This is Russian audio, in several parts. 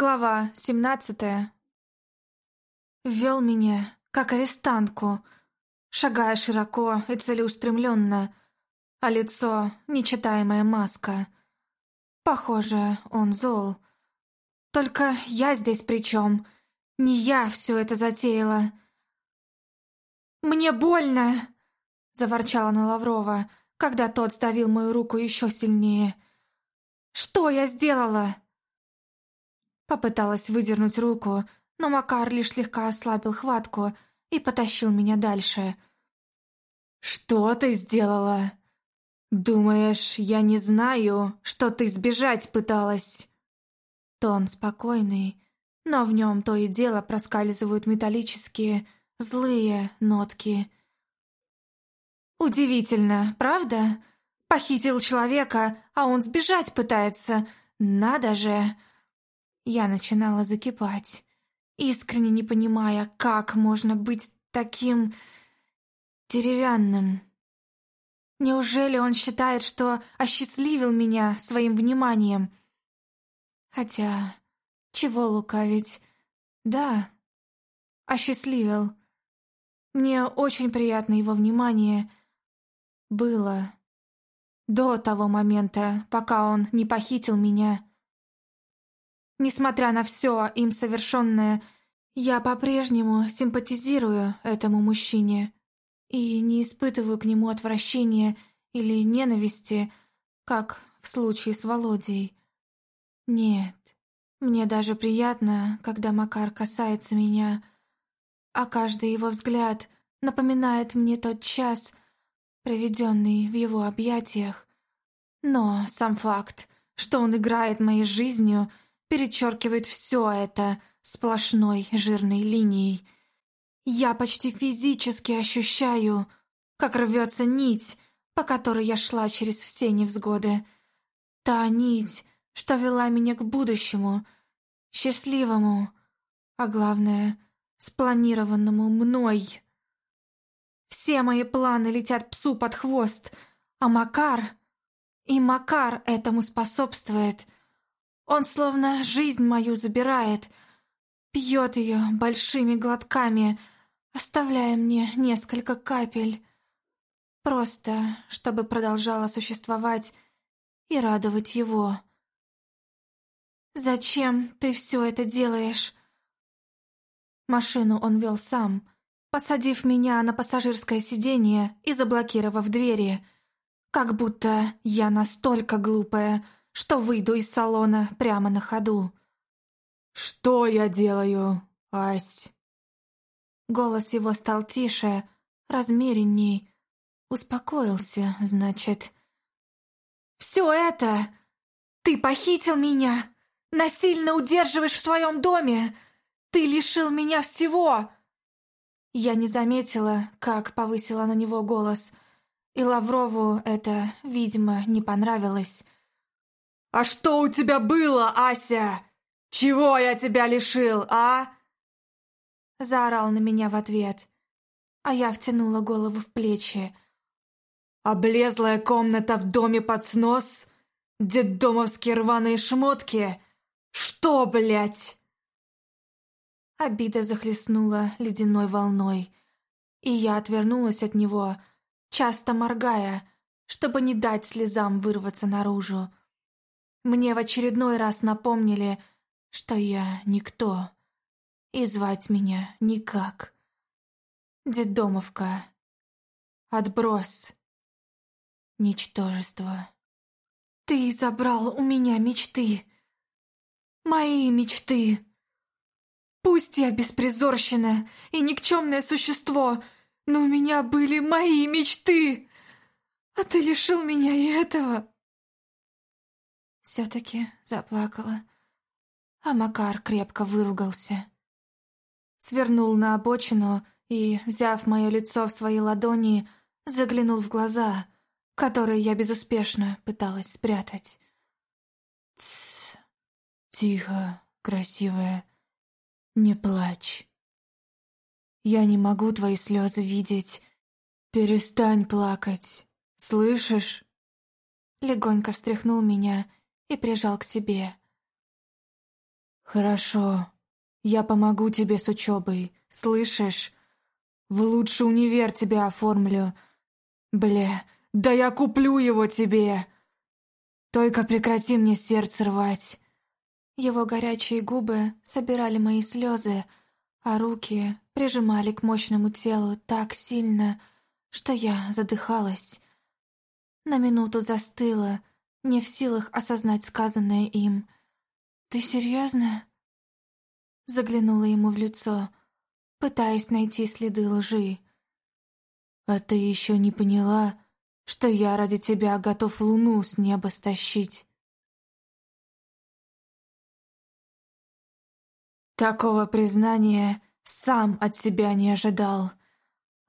Глава семнадцатая. Ввел меня, как арестантку, шагая широко и целеустремленно, а лицо — нечитаемая маска. Похоже, он зол. Только я здесь при чем? Не я все это затеяла. «Мне больно!» — заворчала на Лаврова, когда тот сдавил мою руку еще сильнее. «Что я сделала?» Попыталась выдернуть руку, но Макар лишь слегка ослабил хватку и потащил меня дальше. «Что ты сделала? Думаешь, я не знаю, что ты сбежать пыталась?» Тон спокойный, но в нем то и дело проскальзывают металлические, злые нотки. «Удивительно, правда? Похитил человека, а он сбежать пытается. Надо же!» Я начинала закипать, искренне не понимая, как можно быть таким деревянным. Неужели он считает, что осчастливил меня своим вниманием? Хотя, чего лукавить? Да, осчастливил. Мне очень приятно его внимание было до того момента, пока он не похитил меня. Несмотря на все им совершенное, я по-прежнему симпатизирую этому мужчине и не испытываю к нему отвращения или ненависти, как в случае с Володей. Нет, мне даже приятно, когда Макар касается меня, а каждый его взгляд напоминает мне тот час, проведенный в его объятиях. Но сам факт, что он играет моей жизнью — перечеркивает все это сплошной жирной линией. Я почти физически ощущаю, как рвется нить, по которой я шла через все невзгоды. Та нить, что вела меня к будущему, счастливому, а главное, спланированному мной. Все мои планы летят псу под хвост, а Макар... И Макар этому способствует — он словно жизнь мою забирает, пьет ее большими глотками, оставляя мне несколько капель. Просто, чтобы продолжала существовать и радовать его. «Зачем ты все это делаешь?» Машину он вел сам, посадив меня на пассажирское сиденье и заблокировав двери, как будто я настолько глупая, что выйду из салона прямо на ходу. «Что я делаю, Ась?» Голос его стал тише, размеренней. Успокоился, значит. «Все это! Ты похитил меня! Насильно удерживаешь в своем доме! Ты лишил меня всего!» Я не заметила, как повысила на него голос, и Лаврову это, видимо, не понравилось. «А что у тебя было, Ася? Чего я тебя лишил, а?» Заорал на меня в ответ, а я втянула голову в плечи. «Облезлая комната в доме под снос? Детдомовские рваные шмотки? Что, блядь?» Обида захлестнула ледяной волной, и я отвернулась от него, часто моргая, чтобы не дать слезам вырваться наружу. Мне в очередной раз напомнили, что я никто, и звать меня никак. Дедомовка. Отброс. Ничтожество. Ты забрал у меня мечты. Мои мечты. Пусть я беспризорщина и никчемное существо, но у меня были мои мечты. А ты лишил меня и этого все-таки заплакала. А Макар крепко выругался. Свернул на обочину и, взяв мое лицо в свои ладони, заглянул в глаза, которые я безуспешно пыталась спрятать. «Тссс, тихо, красивая, не плачь. Я не могу твои слезы видеть. Перестань плакать, слышишь?» Легонько встряхнул меня и прижал к себе. «Хорошо. Я помогу тебе с учебой. Слышишь? В лучший универ тебя оформлю. Бля, да я куплю его тебе! Только прекрати мне сердце рвать!» Его горячие губы собирали мои слезы, а руки прижимали к мощному телу так сильно, что я задыхалась. На минуту застыла, не в силах осознать сказанное им. «Ты серьезно?» Заглянула ему в лицо, пытаясь найти следы лжи. «А ты еще не поняла, что я ради тебя готов луну с неба стащить?» Такого признания сам от себя не ожидал.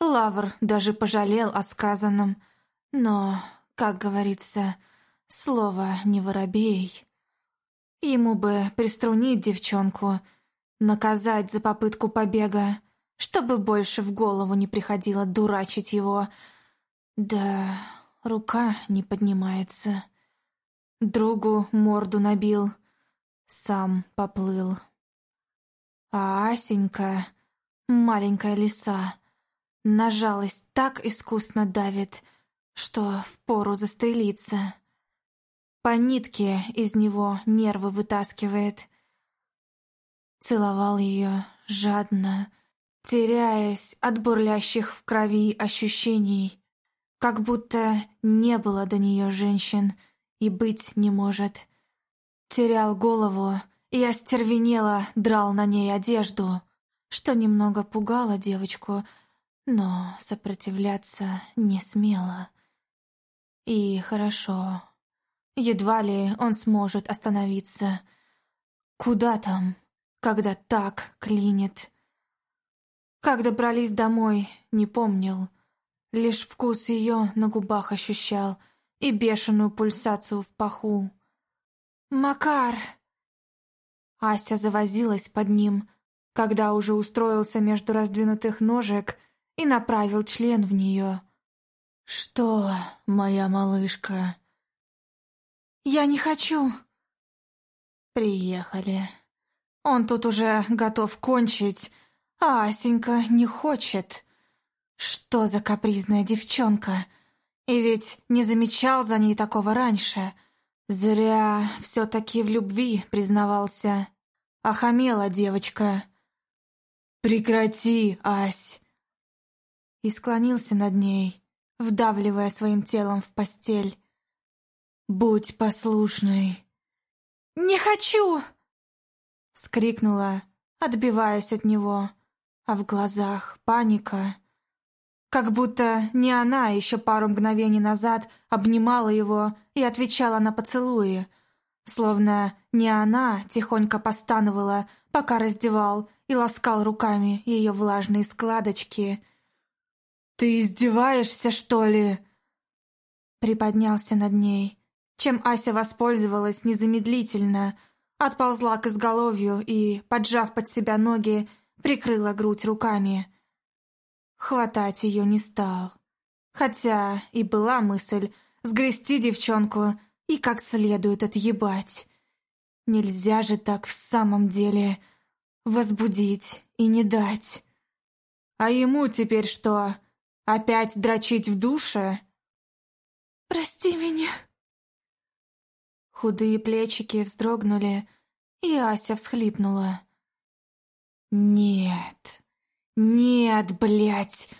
Лавр даже пожалел о сказанном, но, как говорится, слово не воробей. Ему бы приструнить девчонку, наказать за попытку побега, чтобы больше в голову не приходило дурачить его. Да, рука не поднимается. Другу морду набил, сам поплыл. А Асенька, маленькая лиса, на жалость так искусно давит, что впору застрелиться. По нитке из него нервы вытаскивает. Целовал ее жадно, теряясь от бурлящих в крови ощущений, как будто не было до нее женщин и быть не может. Терял голову, и остервенело драл на ней одежду, что немного пугало девочку, но сопротивляться не смела. И хорошо. Едва ли он сможет остановиться. Куда там, когда так клинит? Как добрались домой, не помнил. Лишь вкус ее на губах ощущал и бешеную пульсацию в паху. «Макар!» Ася завозилась под ним, когда уже устроился между раздвинутых ножек и направил член в нее. «Что, моя малышка?» «Я не хочу!» «Приехали. Он тут уже готов кончить, а Асенька не хочет. Что за капризная девчонка? И ведь не замечал за ней такого раньше». Зря все-таки в любви признавался. Охамела девочка. «Прекрати, Ась!» И склонился над ней, вдавливая своим телом в постель. «Будь послушной!» «Не хочу!» Скрикнула, отбиваясь от него, а в глазах паника. Как будто не она еще пару мгновений назад обнимала его и отвечала на поцелуи. Словно не она тихонько постановала, пока раздевал и ласкал руками ее влажные складочки. «Ты издеваешься, что ли?» Приподнялся над ней, чем Ася воспользовалась незамедлительно, отползла к изголовью и, поджав под себя ноги, прикрыла грудь руками. Хватать ее не стал. Хотя и была мысль сгрести девчонку и как следует отъебать. Нельзя же так в самом деле возбудить и не дать. А ему теперь что, опять дрочить в душе? «Прости меня!» Худые плечики вздрогнули, и Ася всхлипнула. «Нет, «Нет, блядь!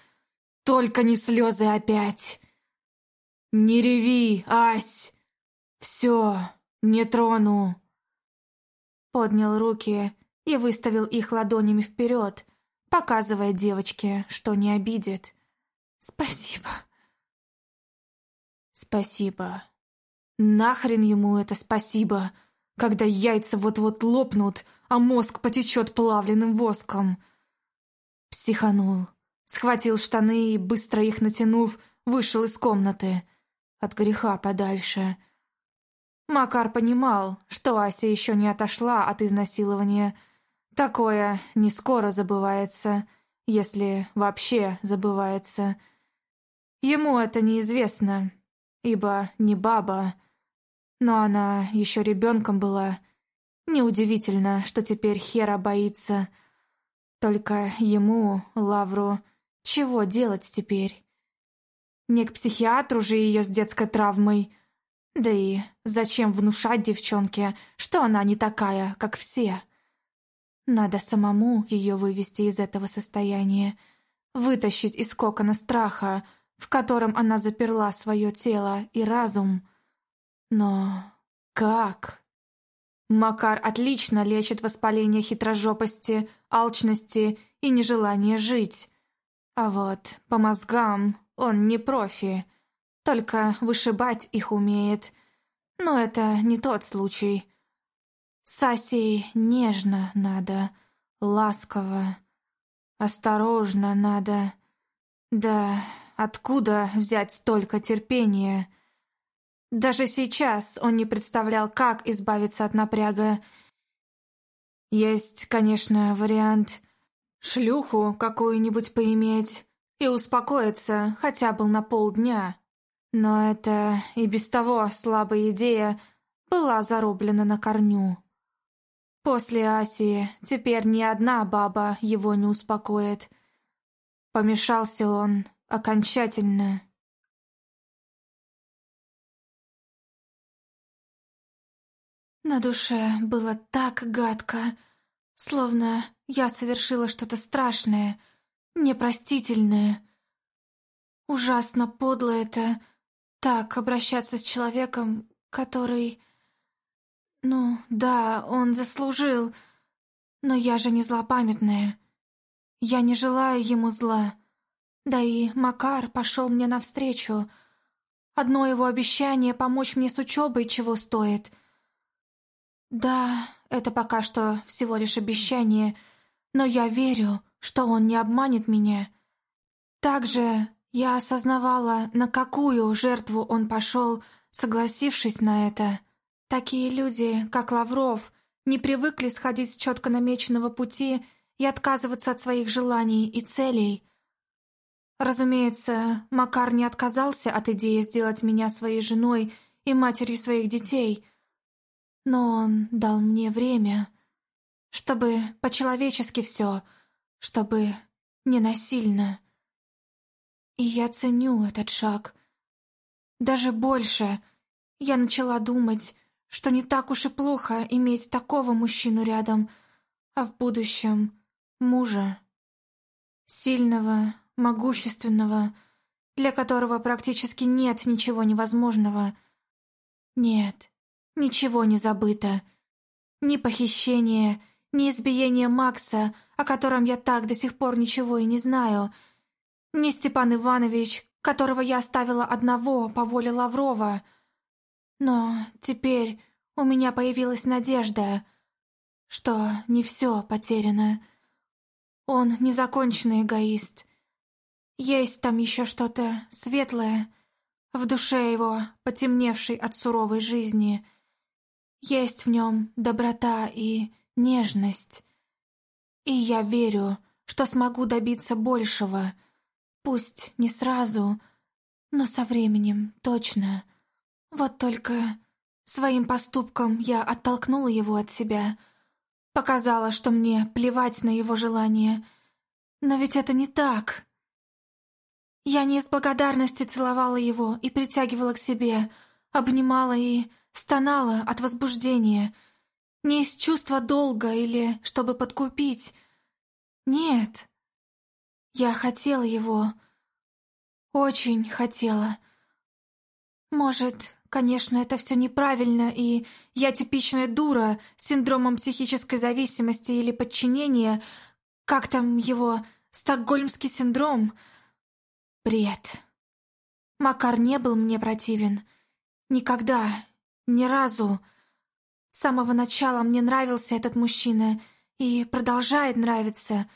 Только не слезы опять! Не реви, Ась! Все, не трону!» Поднял руки и выставил их ладонями вперед, показывая девочке, что не обидит. «Спасибо!» «Спасибо!» Нахрен ему это спасибо, когда яйца вот-вот лопнут, а мозг потечет плавленным воском. Психанул. Схватил штаны и, быстро их натянув, вышел из комнаты. От греха подальше. Макар понимал, что Ася еще не отошла от изнасилования. Такое не скоро забывается, если вообще забывается. Ему это неизвестно, ибо не баба, но она еще ребенком была, Неудивительно, что теперь Хера боится. Только ему, Лавру, чего делать теперь? Не к психиатру же ее с детской травмой. Да и зачем внушать девчонке, что она не такая, как все? Надо самому ее вывести из этого состояния, вытащить из кокона страха, в котором она заперла свое тело и разум. Но как? Макар отлично лечит воспаление хитрожопости, алчности и нежелание жить. А вот по мозгам он не профи, только вышибать их умеет. Но это не тот случай. С Асей нежно надо, ласково, осторожно надо. Да откуда взять столько терпения? Даже сейчас он не представлял, как избавиться от напряга. Есть, конечно, вариант шлюху какую-нибудь поиметь и успокоиться хотя бы на полдня. Но это и без того слабая идея была зарублена на корню. После Асии теперь ни одна баба его не успокоит. Помешался он окончательно. На душе было так гадко, словно я совершила что-то страшное — непростительное. Ужасно подло это так обращаться с человеком, который... Ну, да, он заслужил, но я же не злопамятная. Я не желаю ему зла. Да и Макар пошел мне навстречу. Одно его обещание помочь мне с учебой чего стоит. Да, это пока что всего лишь обещание, но я верю, что он не обманет меня. Также я осознавала, на какую жертву он пошел, согласившись на это. Такие люди, как Лавров, не привыкли сходить с четко намеченного пути и отказываться от своих желаний и целей. Разумеется, Макар не отказался от идеи сделать меня своей женой и матерью своих детей, но он дал мне время, чтобы по-человечески все — чтобы не насильно. И я ценю этот шаг. Даже больше я начала думать, что не так уж и плохо иметь такого мужчину рядом, а в будущем мужа. Сильного, могущественного, для которого практически нет ничего невозможного. Нет, ничего не забыто. Ни похищение, ни избиение Макса, о котором я так до сих пор ничего и не знаю, ни Степан Иванович, которого я оставила одного по воле Лаврова. Но теперь у меня появилась надежда, что не все потеряно. Он незаконченный эгоист. Есть там еще что-то светлое в душе его, потемневшей от суровой жизни. Есть в нем доброта и нежность. И я верю, что смогу добиться большего. Пусть не сразу, но со временем точно. Вот только своим поступком я оттолкнула его от себя. Показала, что мне плевать на его желание. Но ведь это не так. Я не из благодарности целовала его и притягивала к себе, обнимала и стонала от возбуждения — не из чувства долга или чтобы подкупить. Нет. Я хотела его. Очень хотела. Может, конечно, это все неправильно, и я типичная дура с синдромом психической зависимости или подчинения. Как там его? Стокгольмский синдром? Бред. Макар не был мне противен. Никогда. Ни разу. С самого начала мне нравился этот мужчина и продолжает нравиться,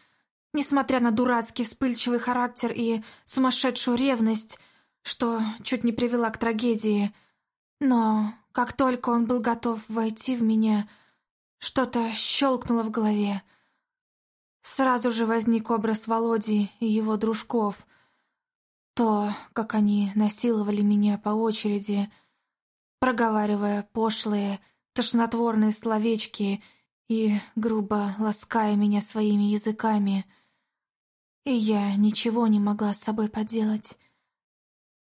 несмотря на дурацкий вспыльчивый характер и сумасшедшую ревность, что чуть не привела к трагедии. Но как только он был готов войти в меня, что-то щелкнуло в голове. Сразу же возник образ Володи и его дружков. То, как они насиловали меня по очереди, проговаривая пошлые, тошнотворные словечки и грубо лаская меня своими языками. И я ничего не могла с собой поделать.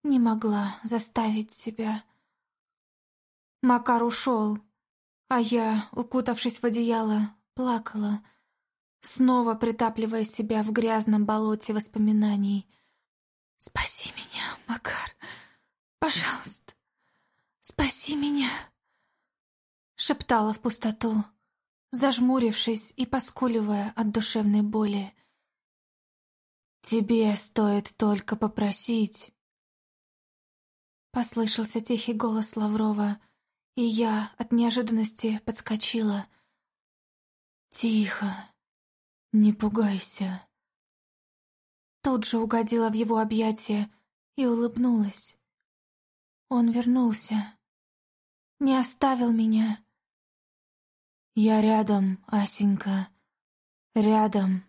Не могла заставить себя. Макар ушел, а я, укутавшись в одеяло, плакала, снова притапливая себя в грязном болоте воспоминаний. «Спаси меня, Макар! Пожалуйста, спаси меня!» Шептала в пустоту, зажмурившись и поскуливая от душевной боли. «Тебе стоит только попросить». Послышался тихий голос Лаврова, и я от неожиданности подскочила. «Тихо, не пугайся». Тут же угодила в его объятия и улыбнулась. Он вернулся, не оставил меня. «Я рядом, Асенька, рядом».